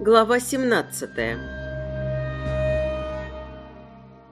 Глава 17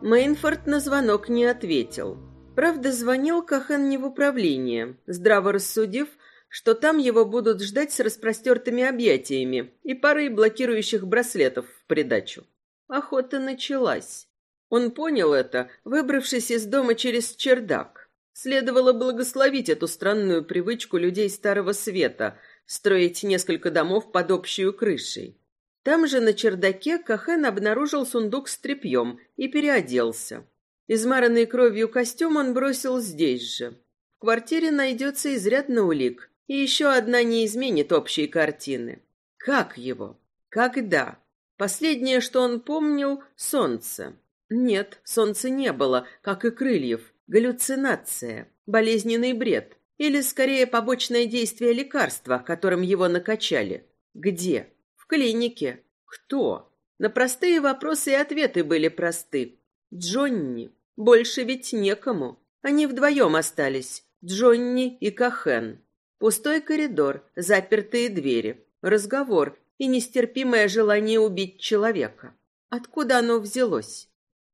Мейнфорд на звонок не ответил. Правда, звонил Кахан не в управление, здраво рассудив, что там его будут ждать с распростертыми объятиями и парой блокирующих браслетов в придачу. Охота началась. Он понял это, выбравшись из дома через чердак. Следовало благословить эту странную привычку людей Старого Света строить несколько домов под общую крышей. Там же на чердаке Кахен обнаружил сундук с тряпьем и переоделся. Измаранный кровью костюм он бросил здесь же. В квартире найдется изрядно улик, и еще одна не изменит общей картины. Как его? Когда? Последнее, что он помнил — солнце. Нет, солнца не было, как и крыльев. Галлюцинация, болезненный бред. Или, скорее, побочное действие лекарства, которым его накачали. Где? клинике. Кто? На простые вопросы и ответы были просты. Джонни. Больше ведь некому. Они вдвоем остались. Джонни и Кахен. Пустой коридор, запертые двери, разговор и нестерпимое желание убить человека. Откуда оно взялось?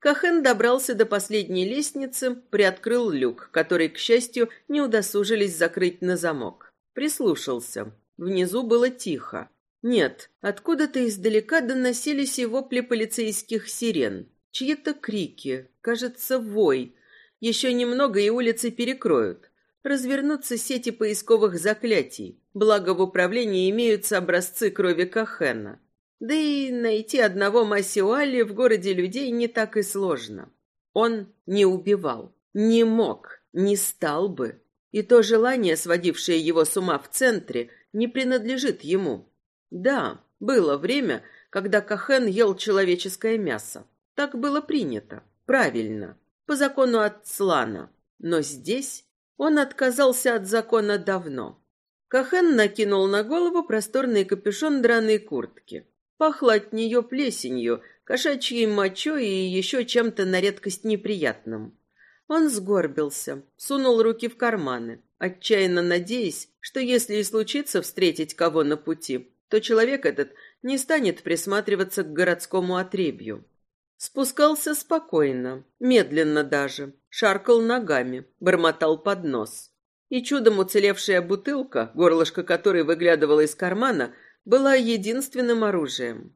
Кахен добрался до последней лестницы, приоткрыл люк, который, к счастью, не удосужились закрыть на замок. Прислушался. Внизу было тихо. Нет, откуда-то издалека доносились и вопли полицейских сирен. Чьи-то крики, кажется, вой. Еще немного и улицы перекроют. Развернутся сети поисковых заклятий. Благо в управлении имеются образцы крови Кахена. Да и найти одного Масиуали в городе людей не так и сложно. Он не убивал, не мог, не стал бы. И то желание, сводившее его с ума в центре, не принадлежит ему. Да, было время, когда Кахен ел человеческое мясо. Так было принято, правильно, по закону Ацлана. Но здесь он отказался от закона давно. Кахен накинул на голову просторный капюшон драной куртки. Пахло от нее плесенью, кошачьей мочой и еще чем-то на редкость неприятным. Он сгорбился, сунул руки в карманы, отчаянно надеясь, что если и случится встретить кого на пути, то человек этот не станет присматриваться к городскому отребью. Спускался спокойно, медленно даже, шаркал ногами, бормотал под нос. И чудом уцелевшая бутылка, горлышко которой выглядывало из кармана, была единственным оружием.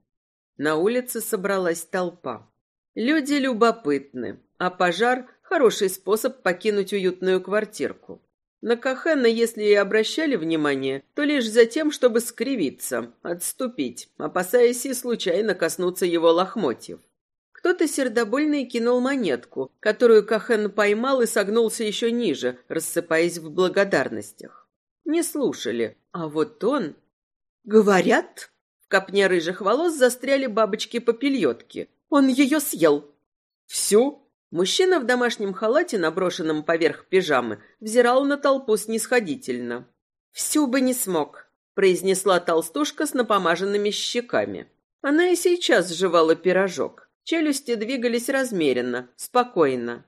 На улице собралась толпа. Люди любопытны, а пожар – хороший способ покинуть уютную квартирку. На Кахена, если и обращали внимание, то лишь за тем, чтобы скривиться, отступить, опасаясь и случайно коснуться его лохмотьев. Кто-то сердобольный кинул монетку, которую Кахен поймал и согнулся еще ниже, рассыпаясь в благодарностях. Не слушали, а вот он... «Говорят?» В копне рыжих волос застряли бабочки-попельотки. «Он ее съел!» «Всю?» Мужчина в домашнем халате, наброшенном поверх пижамы, взирал на толпу снисходительно. «Всю бы не смог», — произнесла толстушка с напомаженными щеками. Она и сейчас жевала пирожок. Челюсти двигались размеренно, спокойно.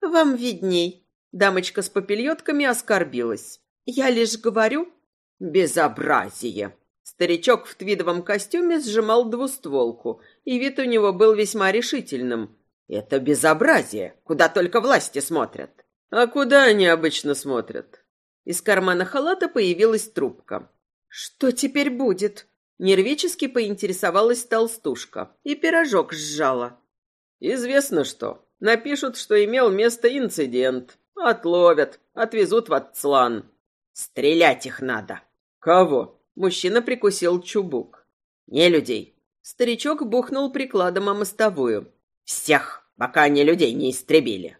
«Вам видней». Дамочка с попельотками оскорбилась. «Я лишь говорю...» «Безобразие!» Старичок в твидовом костюме сжимал двустволку, и вид у него был весьма решительным, это безобразие, куда только власти смотрят. А куда они обычно смотрят? Из кармана халата появилась трубка. Что теперь будет? Нервически поинтересовалась толстушка и пирожок сжала. Известно что. Напишут, что имел место инцидент. Отловят, отвезут в Ацлан. Стрелять их надо. Кого? Мужчина прикусил чубук. Не людей. Старичок бухнул прикладом о мостовую. Всех, пока они людей не истребили.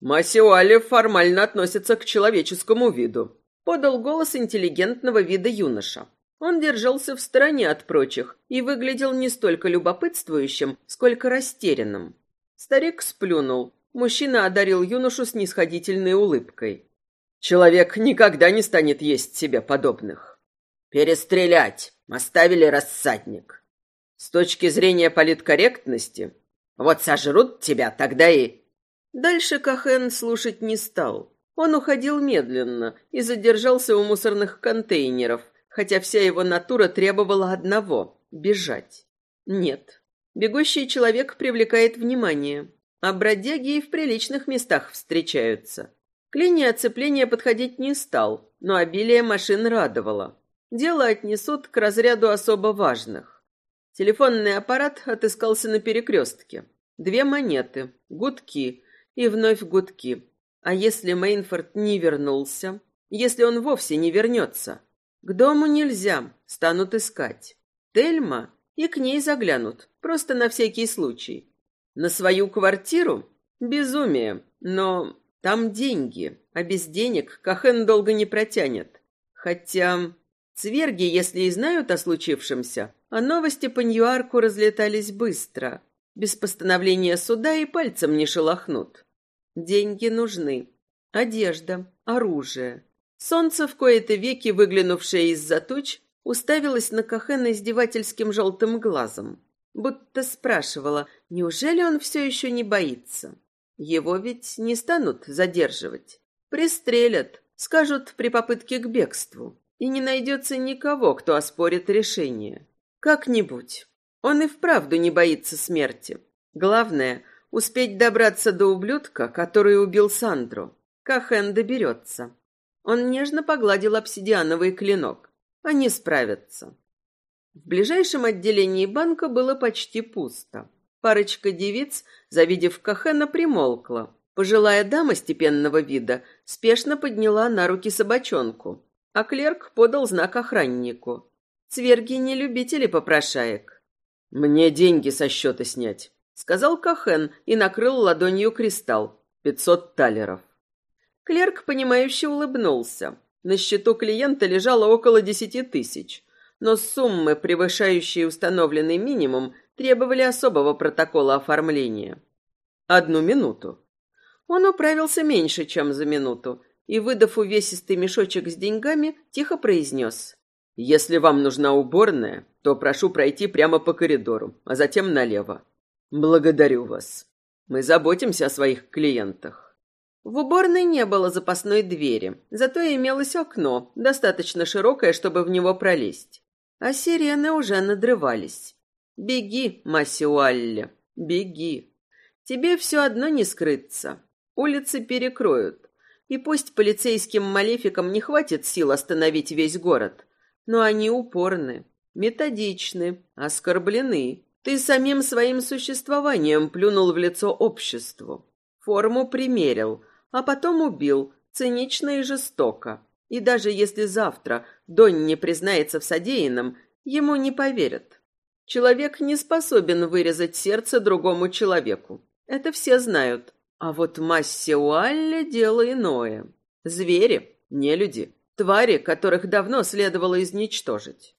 Масиуали формально относится к человеческому виду, подал голос интеллигентного вида юноша. Он держался в стороне от прочих и выглядел не столько любопытствующим, сколько растерянным. Старик сплюнул. Мужчина одарил юношу снисходительной улыбкой. Человек никогда не станет есть себе подобных. Перестрелять. Оставили рассадник. С точки зрения политкорректности, вот сожрут тебя, тогда и...» Дальше Кахен слушать не стал. Он уходил медленно и задержался у мусорных контейнеров, хотя вся его натура требовала одного — бежать. Нет. Бегущий человек привлекает внимание, а бродяги и в приличных местах встречаются. К линии оцепления подходить не стал, но обилие машин радовало. Дело отнесут к разряду особо важных. Телефонный аппарат отыскался на перекрестке. Две монеты, гудки и вновь гудки. А если Мейнфорд не вернулся? Если он вовсе не вернется? К дому нельзя, станут искать. Тельма и к ней заглянут, просто на всякий случай. На свою квартиру? Безумие, но там деньги, а без денег Кахен долго не протянет. Хотя цверги, если и знают о случившемся, а новости по Ньюарку разлетались быстро. Без постановления суда и пальцем не шелохнут. Деньги нужны. Одежда, оружие. Солнце в кои-то веки, выглянувшее из-за туч, уставилась на Кахена издевательским желтым глазом, будто спрашивала, неужели он все еще не боится. Его ведь не станут задерживать. Пристрелят, скажут при попытке к бегству. И не найдется никого, кто оспорит решение. Как-нибудь. Он и вправду не боится смерти. Главное — успеть добраться до ублюдка, который убил Сандру. Кахен доберется. Он нежно погладил обсидиановый клинок. Они справятся. В ближайшем отделении банка было почти пусто. Парочка девиц, завидев Кахена, примолкла. Пожилая дама степенного вида спешно подняла на руки собачонку, а клерк подал знак охраннику. Цверги не любители попрошаек. «Мне деньги со счета снять», — сказал Кахен и накрыл ладонью кристалл. «Пятьсот талеров». Клерк, понимающе улыбнулся. На счету клиента лежало около десяти тысяч, но суммы, превышающие установленный минимум, требовали особого протокола оформления. Одну минуту. Он управился меньше, чем за минуту, и, выдав увесистый мешочек с деньгами, тихо произнес. «Если вам нужна уборная, то прошу пройти прямо по коридору, а затем налево. Благодарю вас. Мы заботимся о своих клиентах». В уборной не было запасной двери, зато имелось окно, достаточно широкое, чтобы в него пролезть. А сирены уже надрывались. «Беги, Масиуалле, беги. Тебе все одно не скрыться. Улицы перекроют. И пусть полицейским малефикам не хватит сил остановить весь город, но они упорны, методичны, оскорблены. Ты самим своим существованием плюнул в лицо обществу. Форму примерил, а потом убил, цинично и жестоко. И даже если завтра Донь не признается в содеянном, ему не поверят. Человек не способен вырезать сердце другому человеку. Это все знают. А вот массе Уалле дело иное. Звери, не люди, твари, которых давно следовало изничтожить.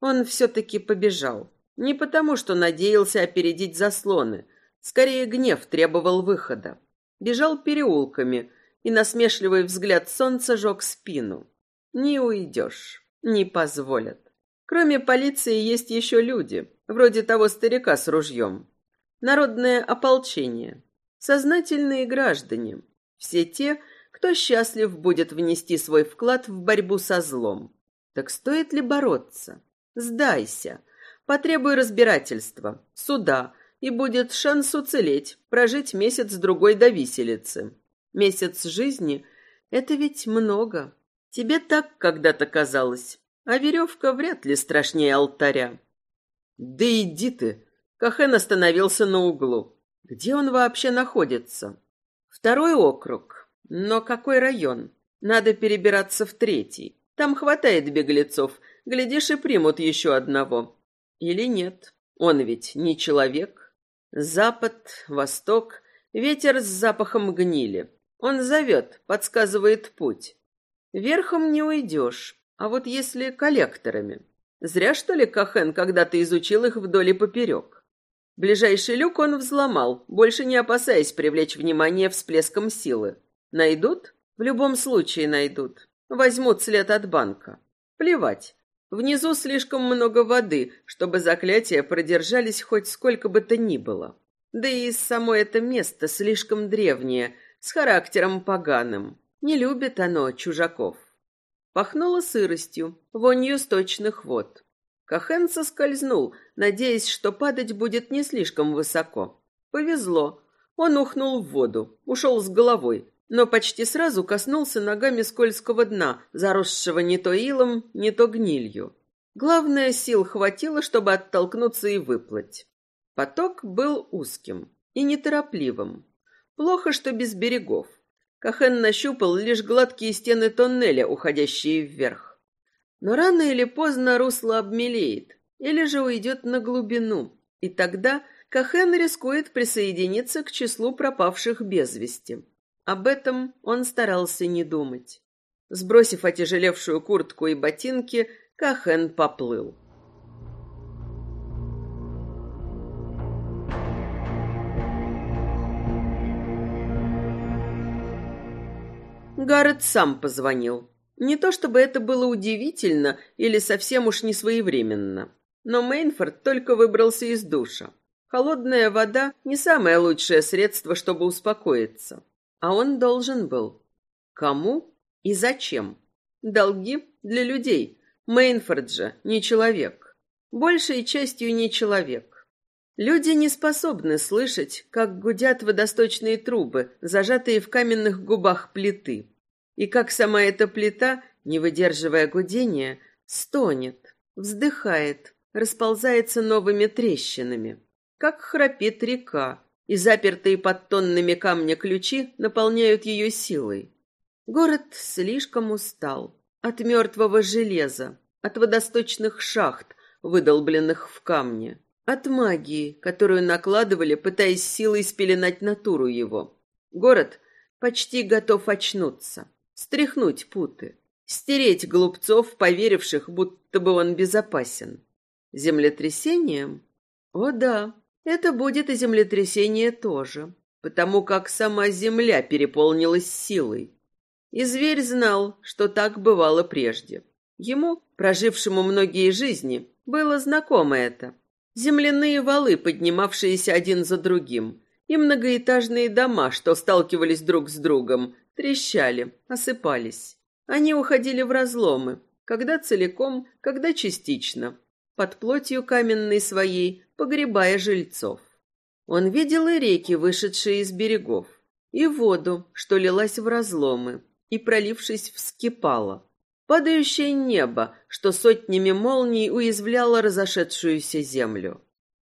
Он все-таки побежал. Не потому, что надеялся опередить заслоны. Скорее, гнев требовал выхода бежал переулками, и насмешливый взгляд солнца жег спину. Не уйдешь, не позволят. Кроме полиции есть еще люди, вроде того старика с ружьем. Народное ополчение, сознательные граждане, все те, кто счастлив будет внести свой вклад в борьбу со злом. Так стоит ли бороться? Сдайся, потребуй разбирательства, суда, и будет шанс уцелеть, прожить месяц-другой до виселицы. Месяц жизни — это ведь много. Тебе так когда-то казалось, а веревка вряд ли страшнее алтаря. Да иди ты! Кахен остановился на углу. Где он вообще находится? Второй округ. Но какой район? Надо перебираться в третий. Там хватает беглецов. Глядишь, и примут еще одного. Или нет? Он ведь не человек. Запад, восток, ветер с запахом гнили. Он зовет, подсказывает путь. Верхом не уйдешь, а вот если коллекторами. Зря, что ли, Кахен когда-то изучил их вдоль и поперек. Ближайший люк он взломал, больше не опасаясь привлечь внимание всплеском силы. Найдут? В любом случае найдут. Возьмут след от банка. Плевать. Внизу слишком много воды, чтобы заклятия продержались хоть сколько бы то ни было. Да и само это место слишком древнее, с характером поганым. Не любит оно чужаков. Пахнуло сыростью, вонью сточных вод. Кахен соскользнул, надеясь, что падать будет не слишком высоко. Повезло. Он ухнул в воду, ушел с головой, но почти сразу коснулся ногами скользкого дна, заросшего не то илом, не то гнилью. Главное, сил хватило, чтобы оттолкнуться и выплыть. Поток был узким и неторопливым. Плохо, что без берегов. Кахен нащупал лишь гладкие стены тоннеля, уходящие вверх. Но рано или поздно русло обмелеет, или же уйдет на глубину, и тогда Кахен рискует присоединиться к числу пропавших без вести. Об этом он старался не думать. Сбросив отяжелевшую куртку и ботинки, Кахен поплыл. Гаррет сам позвонил. Не то чтобы это было удивительно или совсем уж не своевременно, но Мейнфорд только выбрался из душа. Холодная вода не самое лучшее средство, чтобы успокоиться. А он должен был. Кому и зачем? Долги для людей. Мейнфорд же не человек. Большей частью не человек. Люди не способны слышать, как гудят водосточные трубы, зажатые в каменных губах плиты, и как сама эта плита, не выдерживая гудения, стонет, вздыхает, расползается новыми трещинами, как храпит река, и запертые под тоннами камня ключи наполняют ее силой. Город слишком устал от мертвого железа, от водосточных шахт, выдолбленных в камне, от магии, которую накладывали, пытаясь силой спеленать натуру его. Город почти готов очнуться, стряхнуть путы, стереть глупцов, поверивших, будто бы он безопасен. Землетрясением? О да, это будет и землетрясение тоже, потому как сама земля переполнилась силой. И зверь знал, что так бывало прежде. Ему, прожившему многие жизни, было знакомо это. Земляные валы, поднимавшиеся один за другим, и многоэтажные дома, что сталкивались друг с другом, трещали, осыпались. Они уходили в разломы, когда целиком, когда частично, под плотью каменной своей, погребая жильцов. Он видел и реки, вышедшие из берегов, и воду, что лилась в разломы, и, пролившись, вскипала. Падающее небо, что сотнями молний уязвляло разошедшуюся землю.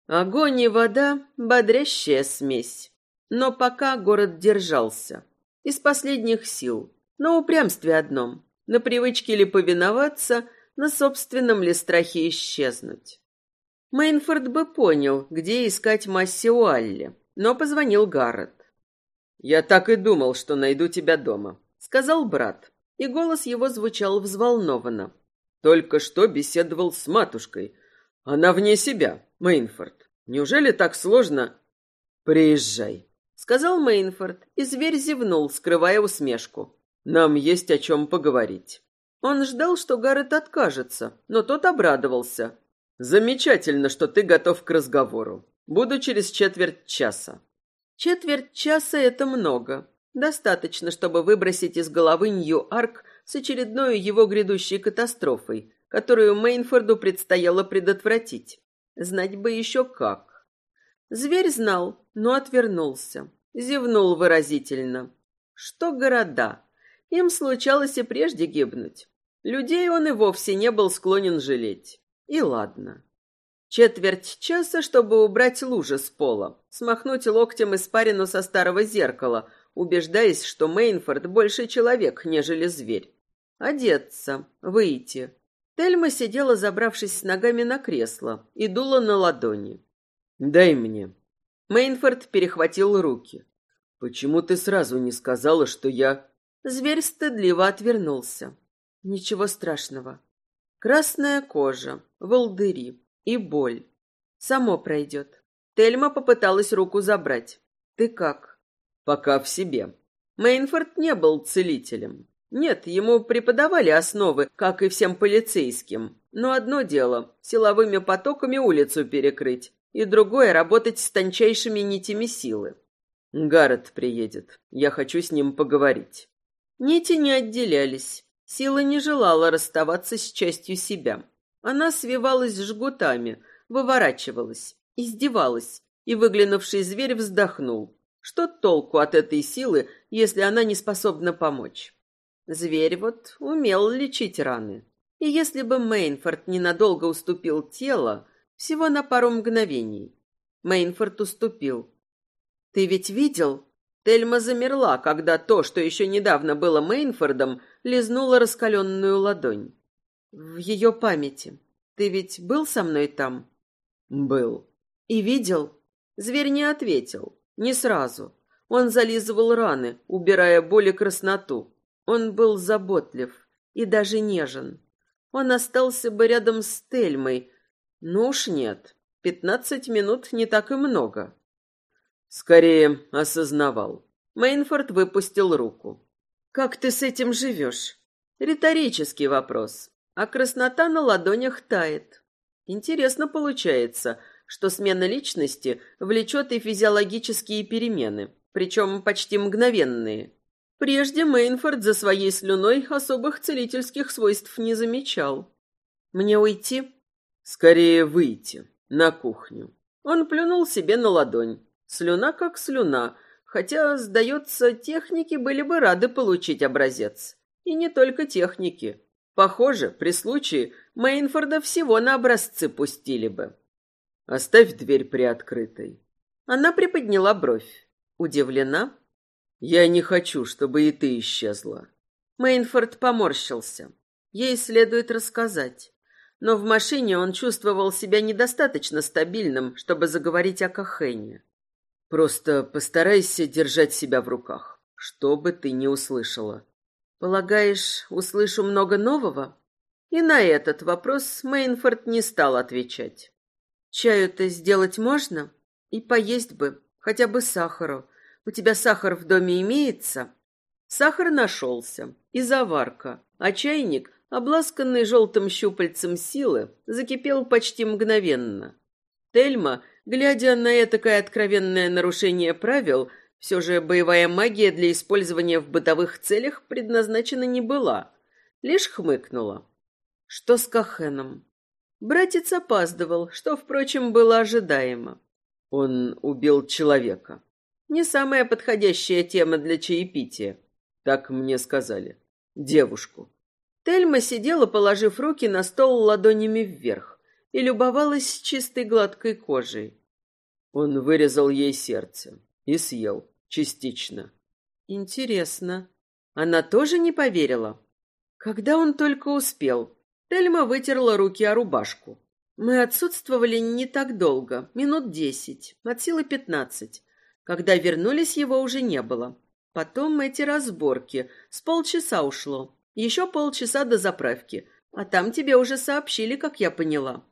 Огонь и вода — бодрящая смесь. Но пока город держался. Из последних сил. На упрямстве одном. На привычке ли повиноваться, на собственном ли страхе исчезнуть. Мейнфорд бы понял, где искать Масси Уалли, но позвонил Гаррет. «Я так и думал, что найду тебя дома», — сказал брат, и голос его звучал взволнованно. «Только что беседовал с матушкой. Она вне себя, Мейнфорд. Неужели так сложно?» «Приезжай», — сказал Мейнфорд, и зверь зевнул, скрывая усмешку. «Нам есть о чем поговорить». Он ждал, что Гаррет откажется, но тот обрадовался. Замечательно, что ты готов к разговору. Буду через четверть часа. Четверть часа это много. Достаточно, чтобы выбросить из головы Нью-Арк с очередной его грядущей катастрофой, которую Мейнфорду предстояло предотвратить. Знать бы еще как. Зверь знал, но отвернулся. Зевнул выразительно. Что города? Им случалось и прежде гибнуть. Людей он и вовсе не был склонен жалеть. И ладно. Четверть часа, чтобы убрать лужи с пола, смахнуть локтем испарину со старого зеркала, убеждаясь, что Мейнфорд больше человек, нежели зверь. Одеться, выйти. Тельма сидела, забравшись с ногами на кресло, и дула на ладони. «Дай мне». Мейнфорд перехватил руки. «Почему ты сразу не сказала, что я...» Зверь стыдливо отвернулся. «Ничего страшного. Красная кожа, волдыри и боль. Само пройдет. Тельма попыталась руку забрать. Ты как? Пока в себе. Мейнфорд не был целителем. Нет, ему преподавали основы, как и всем полицейским. Но одно дело — силовыми потоками улицу перекрыть, и другое — работать с тончайшими нитями силы. Гаррет приедет. Я хочу с ним поговорить. Нити не отделялись. Сила не желала расставаться с частью себя. Она свивалась жгутами, выворачивалась, издевалась, и выглянувший зверь вздохнул. Что толку от этой силы, если она не способна помочь? Зверь вот умел лечить раны. И если бы Мейнфорд ненадолго уступил тело, всего на пару мгновений. Мейнфорд уступил. «Ты ведь видел?» Тельма замерла, когда то, что еще недавно было Мейнфордом, лизнуло раскаленную ладонь. «В ее памяти. Ты ведь был со мной там?» «Был». «И видел?» Зверь не ответил. Не сразу. Он зализывал раны, убирая боль и красноту. Он был заботлив и даже нежен. Он остался бы рядом с Тельмой. Ну уж нет. Пятнадцать минут не так и много. Скорее осознавал. Мейнфорд выпустил руку. «Как ты с этим живешь?» Риторический вопрос. А краснота на ладонях тает. Интересно получается, что смена личности влечет и физиологические перемены, причем почти мгновенные. Прежде Мейнфорд за своей слюной особых целительских свойств не замечал. «Мне уйти?» «Скорее выйти. На кухню». Он плюнул себе на ладонь. Слюна как слюна, хотя, сдается, техники были бы рады получить образец. И не только техники. Похоже, при случае Мейнфорда всего на образцы пустили бы. Оставь дверь приоткрытой. Она приподняла бровь. Удивлена? Я не хочу, чтобы и ты исчезла. Мейнфорд поморщился. Ей следует рассказать. Но в машине он чувствовал себя недостаточно стабильным, чтобы заговорить о Кахене. Просто постарайся держать себя в руках, что бы ты ни услышала. Полагаешь, услышу много нового? И на этот вопрос Мейнфорд не стал отвечать. Чаю-то сделать можно? И поесть бы, хотя бы сахару. У тебя сахар в доме имеется? Сахар нашелся. И заварка. А чайник, обласканный желтым щупальцем силы, закипел почти мгновенно. Тельма, глядя на этакое откровенное нарушение правил, все же боевая магия для использования в бытовых целях предназначена не была. Лишь хмыкнула. Что с Кахеном? Братец опаздывал, что, впрочем, было ожидаемо. Он убил человека. Не самая подходящая тема для чаепития. Так мне сказали. Девушку. Тельма сидела, положив руки на стол ладонями вверх, и любовалась чистой гладкой кожей. Он вырезал ей сердце и съел частично. Интересно. Она тоже не поверила? Когда он только успел? Тельма вытерла руки о рубашку. Мы отсутствовали не так долго, минут десять, от силы пятнадцать. Когда вернулись, его уже не было. Потом эти разборки. С полчаса ушло. Еще полчаса до заправки. А там тебе уже сообщили, как я поняла.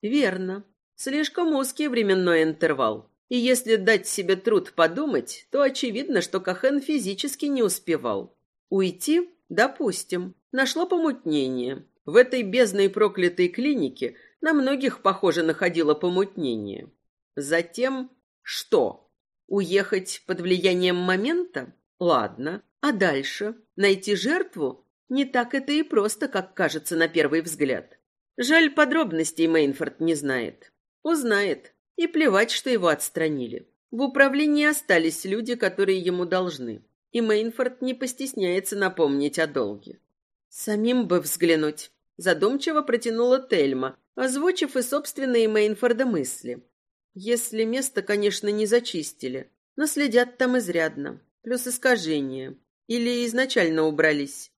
Верно. Слишком узкий временной интервал. И если дать себе труд подумать, то очевидно, что Кахен физически не успевал. Уйти? Допустим. Нашло помутнение. В этой бездной проклятой клинике на многих, похоже, находило помутнение. Затем что? Уехать под влиянием момента? Ладно. А дальше? Найти жертву? Не так это и просто, как кажется на первый взгляд. Жаль, подробностей Мейнфорд не знает. Узнает. И плевать, что его отстранили. В управлении остались люди, которые ему должны. И Мейнфорд не постесняется напомнить о долге. Самим бы взглянуть. Задумчиво протянула Тельма, озвучив и собственные Мейнфорда мысли. Если место, конечно, не зачистили, но следят там изрядно. Плюс искажения. Или изначально убрались.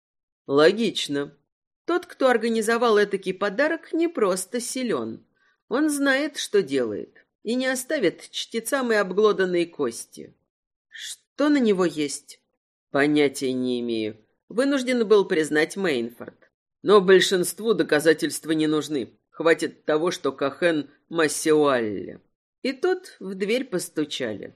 Логично. Тот, кто организовал этакий подарок, не просто силен. Он знает, что делает, и не оставит чтецам и обглоданные кости. Что на него есть? Понятия не имею. Вынужден был признать Мейнфорд. Но большинству доказательства не нужны. Хватит того, что Кахен Массеуалле. И тут в дверь постучали.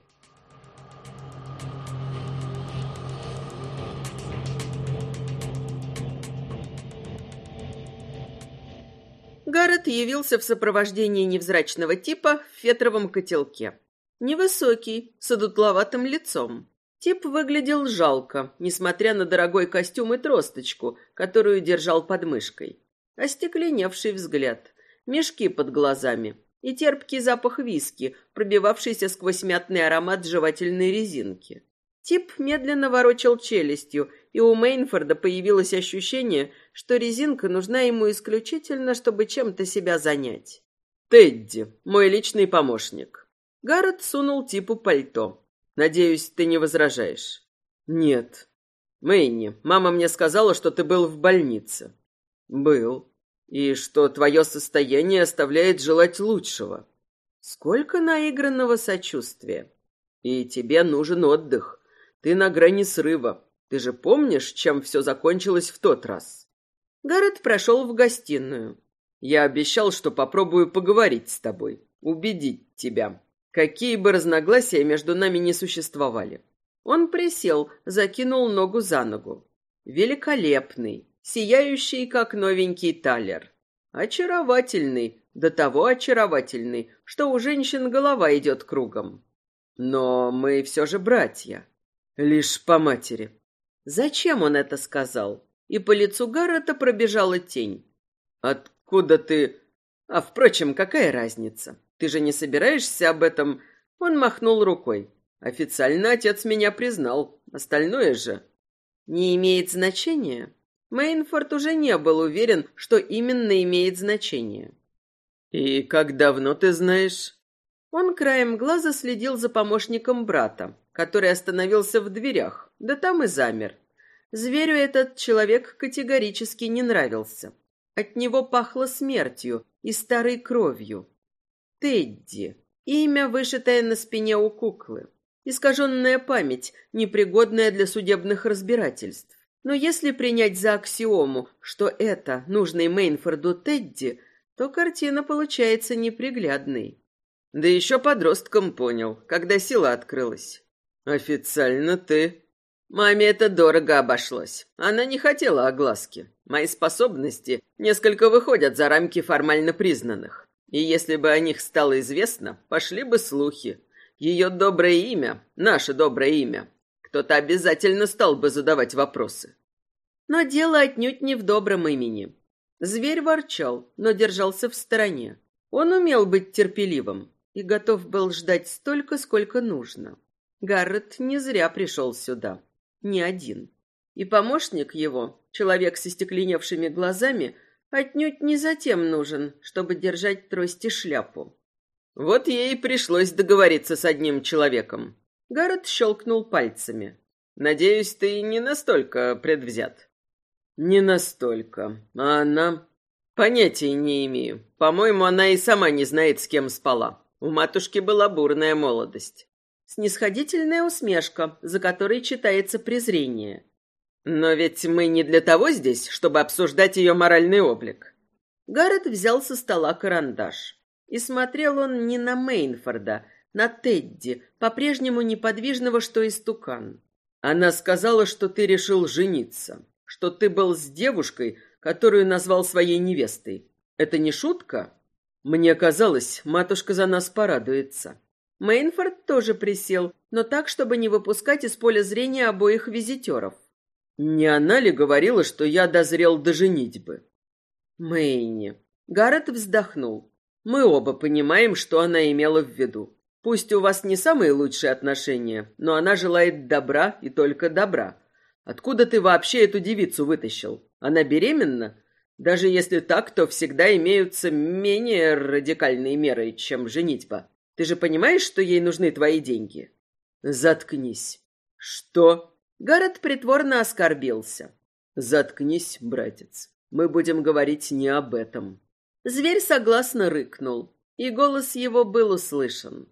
Гаррет явился в сопровождении невзрачного типа в фетровом котелке. Невысокий, с одутловатым лицом. Тип выглядел жалко, несмотря на дорогой костюм и тросточку, которую держал под мышкой. Остекленевший взгляд, мешки под глазами и терпкий запах виски, пробивавшийся сквозь мятный аромат жевательной резинки. Тип медленно ворочал челюстью, и у Мейнфорда появилось ощущение, что резинка нужна ему исключительно, чтобы чем-то себя занять. «Тедди, мой личный помощник». Гаррет сунул Типу пальто. Надеюсь, ты не возражаешь. Нет. Мэйни, мама мне сказала, что ты был в больнице. Был. И что твое состояние оставляет желать лучшего. Сколько наигранного сочувствия. И тебе нужен отдых. Ты на грани срыва. Ты же помнишь, чем все закончилось в тот раз? Гаррет прошел в гостиную. Я обещал, что попробую поговорить с тобой, убедить тебя. Какие бы разногласия между нами не существовали. Он присел, закинул ногу за ногу. Великолепный, сияющий, как новенький талер. Очаровательный, до того очаровательный, что у женщин голова идет кругом. Но мы все же братья. Лишь по матери. Зачем он это сказал? И по лицу Гаррета пробежала тень. Откуда ты... А, впрочем, какая разница? Ты же не собираешься об этом...» Он махнул рукой. «Официально отец меня признал. Остальное же...» «Не имеет значения?» Мейнфорд уже не был уверен, что именно имеет значение. «И как давно ты знаешь?» Он краем глаза следил за помощником брата, который остановился в дверях, да там и замер. Зверю этот человек категорически не нравился. От него пахло смертью и старой кровью. Тедди. Имя, вышитое на спине у куклы. Искаженная память, непригодная для судебных разбирательств. Но если принять за аксиому, что это нужный Мейнфорду Тедди, то картина получается неприглядной. Да еще подростком понял, когда сила открылась. Официально ты. Маме это дорого обошлось. Она не хотела огласки. Мои способности несколько выходят за рамки формально признанных. И если бы о них стало известно, пошли бы слухи. Ее доброе имя, наше доброе имя. Кто-то обязательно стал бы задавать вопросы. Но дело отнюдь не в добром имени. Зверь ворчал, но держался в стороне. Он умел быть терпеливым и готов был ждать столько, сколько нужно. Гаррет не зря пришел сюда. Не один. И помощник его, человек с истекленевшими глазами, отнюдь не затем нужен, чтобы держать трость и шляпу. Вот ей пришлось договориться с одним человеком. Гаррет щелкнул пальцами. Надеюсь, ты не настолько предвзят. Не настолько. А она... Понятия не имею. По-моему, она и сама не знает, с кем спала. У матушки была бурная молодость. Снисходительная усмешка, за которой читается презрение. Но ведь мы не для того здесь, чтобы обсуждать ее моральный облик. Гаррет взял со стола карандаш. И смотрел он не на Мейнфорда, на Тедди, по-прежнему неподвижного, что истукан. Она сказала, что ты решил жениться, что ты был с девушкой, которую назвал своей невестой. Это не шутка? Мне казалось, матушка за нас порадуется. Мейнфорд тоже присел, но так, чтобы не выпускать из поля зрения обоих визитеров. Не она ли говорила, что я дозрел до женитьбы? Мэйни. Гаррет вздохнул. Мы оба понимаем, что она имела в виду. Пусть у вас не самые лучшие отношения, но она желает добра и только добра. Откуда ты вообще эту девицу вытащил? Она беременна? Даже если так, то всегда имеются менее радикальные меры, чем женитьба. Ты же понимаешь, что ей нужны твои деньги? Заткнись. Что? Гаррет притворно оскорбился. «Заткнись, братец. Мы будем говорить не об этом». Зверь согласно рыкнул, и голос его был услышан.